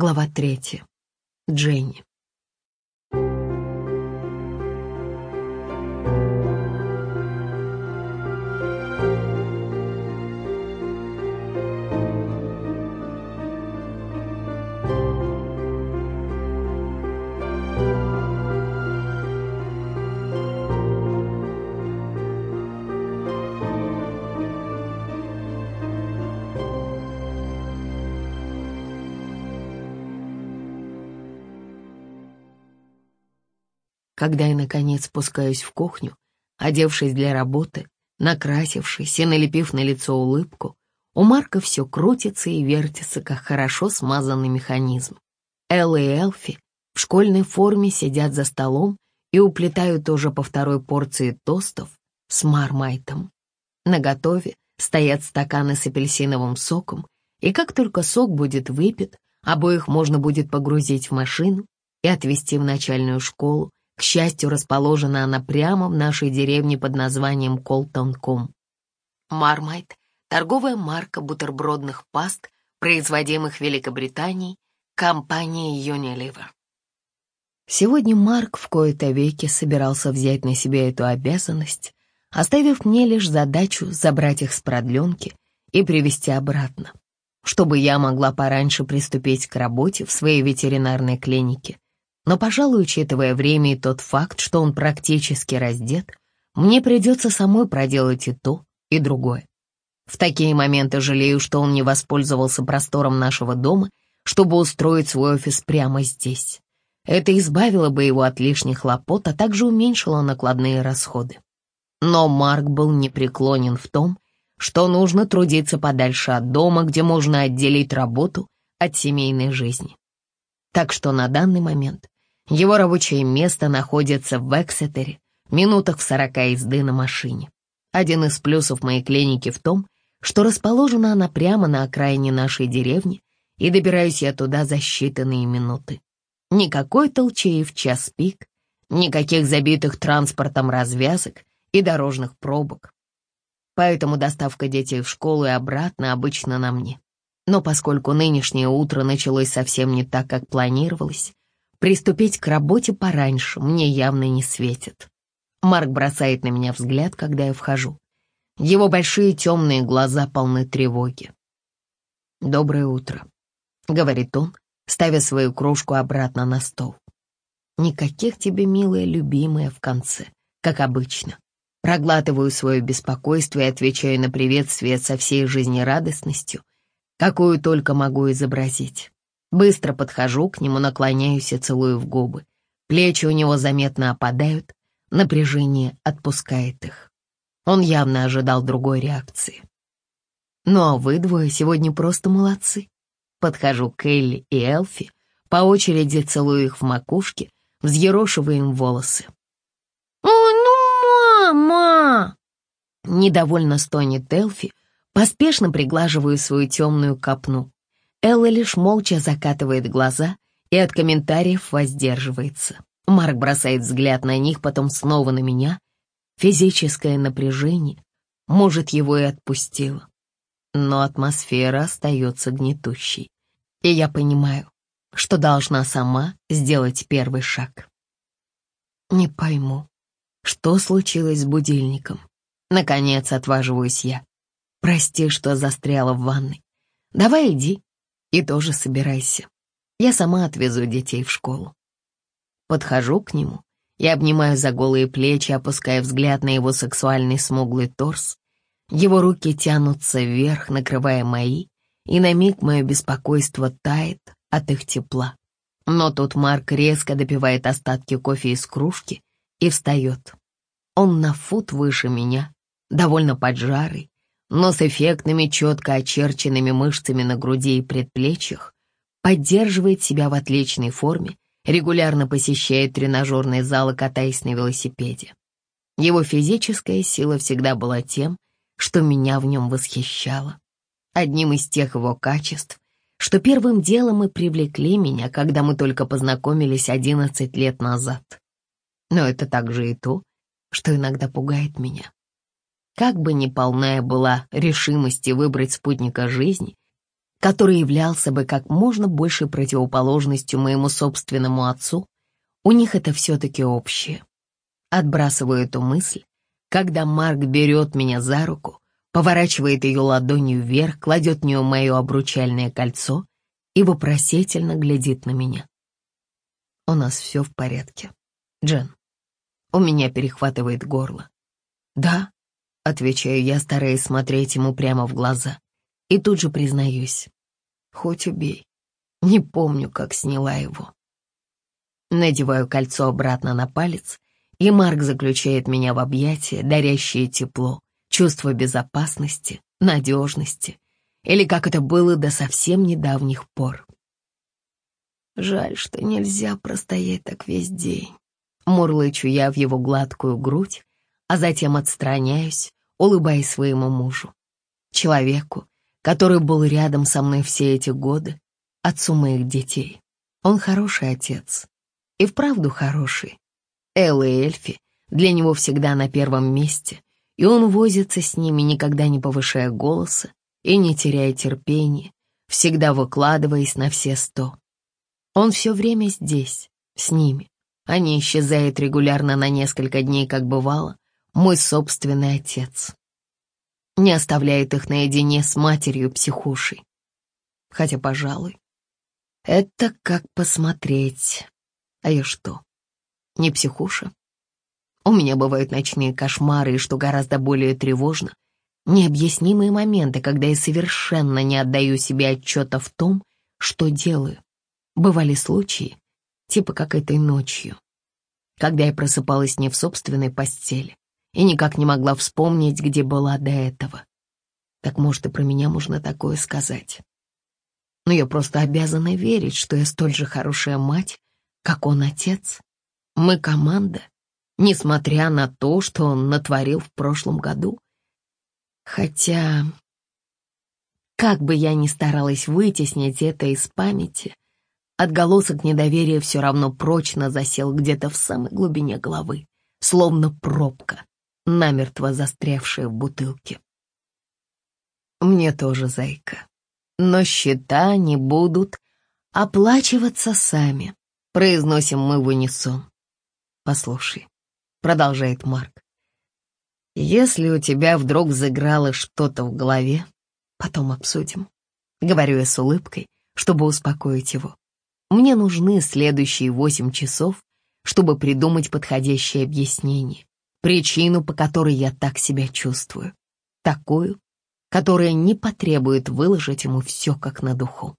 Глава третья. Дженни. Когда я, наконец, спускаюсь в кухню, одевшись для работы, накрасившись и налепив на лицо улыбку, у Марка все крутится и вертится, как хорошо смазанный механизм. Элла и Элфи в школьной форме сидят за столом и уплетают уже по второй порции тостов с мармайтом. На готове стоят стаканы с апельсиновым соком, и как только сок будет выпит, обоих можно будет погрузить в машину и отвезти в начальную школу, к счастью, расположена она прямо в нашей деревне под названием Колтон-Ком. Мармайт — торговая марка бутербродных паст, производимых в Великобритании, компанией Unilever. Сегодня Марк в кои-то веки собирался взять на себя эту обязанность, оставив мне лишь задачу забрать их с продленки и привезти обратно, чтобы я могла пораньше приступить к работе в своей ветеринарной клинике — но, пожалуй, учитывая время и тот факт, что он практически раздет, мне придется самой проделать и то, и другое. В такие моменты жалею, что он не воспользовался простором нашего дома, чтобы устроить свой офис прямо здесь. Это избавило бы его от лишних хлопот, а также уменьшило накладные расходы. Но Марк был непреклонен в том, что нужно трудиться подальше от дома, где можно отделить работу от семейной жизни. Так что на данный момент его рабочее место находится в Эксетере, минутах в сорока езды на машине. Один из плюсов моей клиники в том, что расположена она прямо на окраине нашей деревни, и добираюсь я туда за считанные минуты. Никакой толчей в час пик, никаких забитых транспортом развязок и дорожных пробок. Поэтому доставка детей в школу и обратно обычно на мне. Но поскольку нынешнее утро началось совсем не так, как планировалось, Приступить к работе пораньше мне явно не светит. Марк бросает на меня взгляд, когда я вхожу. Его большие темные глаза полны тревоги. «Доброе утро», — говорит он, ставя свою кружку обратно на стол. «Никаких тебе, милая, любимая, в конце, как обычно. Проглатываю свое беспокойство и отвечаю на приветствие со всей жизнерадостностью, какую только могу изобразить. Быстро подхожу к нему, наклоняюсь и целую в губы. Плечи у него заметно опадают, напряжение отпускает их. Он явно ожидал другой реакции. Ну а вы двое сегодня просто молодцы. Подхожу к Элли и Элфи, по очереди целую их в макушке, взъерошивая им волосы. «О, ну, мама!» Недовольно стонет Элфи, поспешно приглаживаю свою темную копну. Элла лишь молча закатывает глаза и от комментариев воздерживается. Марк бросает взгляд на них, потом снова на меня. Физическое напряжение, может, его и отпустило. Но атмосфера остается гнетущей. И я понимаю, что должна сама сделать первый шаг. Не пойму, что случилось с будильником. Наконец отваживаюсь я. Прости, что застряла в ванной. Давай иди, и тоже собирайся. Я сама отвезу детей в школу. Подхожу к нему и обнимаю за голые плечи, опуская взгляд на его сексуальный смуглый торс. Его руки тянутся вверх, накрывая мои, и на миг мое беспокойство тает от их тепла. Но тут Марк резко допивает остатки кофе из кружки и встает. Он на фут выше меня, довольно поджарый, но с эффектными, четко очерченными мышцами на груди и предплечьях, поддерживает себя в отличной форме, регулярно посещает тренажерный зал и катаясь на велосипеде. Его физическая сила всегда была тем, что меня в нем восхищало. Одним из тех его качеств, что первым делом и привлекли меня, когда мы только познакомились 11 лет назад. Но это также и то, что иногда пугает меня. Как бы ни полная была решимости выбрать спутника жизни, который являлся бы как можно большей противоположностью моему собственному отцу, у них это все-таки общее. Отбрасываю эту мысль, когда Марк берет меня за руку, поворачивает ее ладонью вверх, кладет в нее мое обручальное кольцо и вопросительно глядит на меня. У нас все в порядке. Джен, у меня перехватывает горло. Да, отвечаю я, стараясь смотреть ему прямо в глаза. И тут же признаюсь. Хоть убей. Не помню, как сняла его. Надеваю кольцо обратно на палец, и Марк заключает меня в объятия, дарящее тепло, чувство безопасности, надежности, или как это было до совсем недавних пор. Жаль, что нельзя простоять так весь день. Мурлычу я в его гладкую грудь, а затем отстраняюсь, улыбаясь своему мужу. Человеку, который был рядом со мной все эти годы, отцу моих детей. Он хороший отец. И вправду хороший. Элла и Эльфи для него всегда на первом месте, и он возится с ними, никогда не повышая голоса и не теряя терпения, всегда выкладываясь на все сто. Он все время здесь, с ними, не исчезает регулярно на несколько дней, как бывало, мой собственный отец. Не оставляет их наедине с матерью-психушей. Хотя, пожалуй, это как посмотреть. А я что, не психуша? У меня бывают ночные кошмары, и, что гораздо более тревожно, необъяснимые моменты, когда я совершенно не отдаю себе отчета в том, что делаю. Бывали случаи, типа как этой ночью, когда я просыпалась не в собственной постели и никак не могла вспомнить, где была до этого. Так, может, и про меня можно такое сказать. Но я просто обязана верить, что я столь же хорошая мать, как он отец. Мы команда, несмотря на то, что он натворил в прошлом году. Хотя, как бы я ни старалась вытеснить это из памяти, отголосок недоверия все равно прочно засел где-то в самой глубине головы, словно пробка, намертво застрявшая в бутылке. Мне тоже, зайка. Но счета не будут оплачиваться сами, произносим мы в унисон. Послушай, продолжает Марк. Если у тебя вдруг заграло что-то в голове, потом обсудим. Говорю я с улыбкой, чтобы успокоить его. Мне нужны следующие восемь часов, чтобы придумать подходящее объяснение, причину, по которой я так себя чувствую. Такую, которая не потребует выложить ему все как на духу.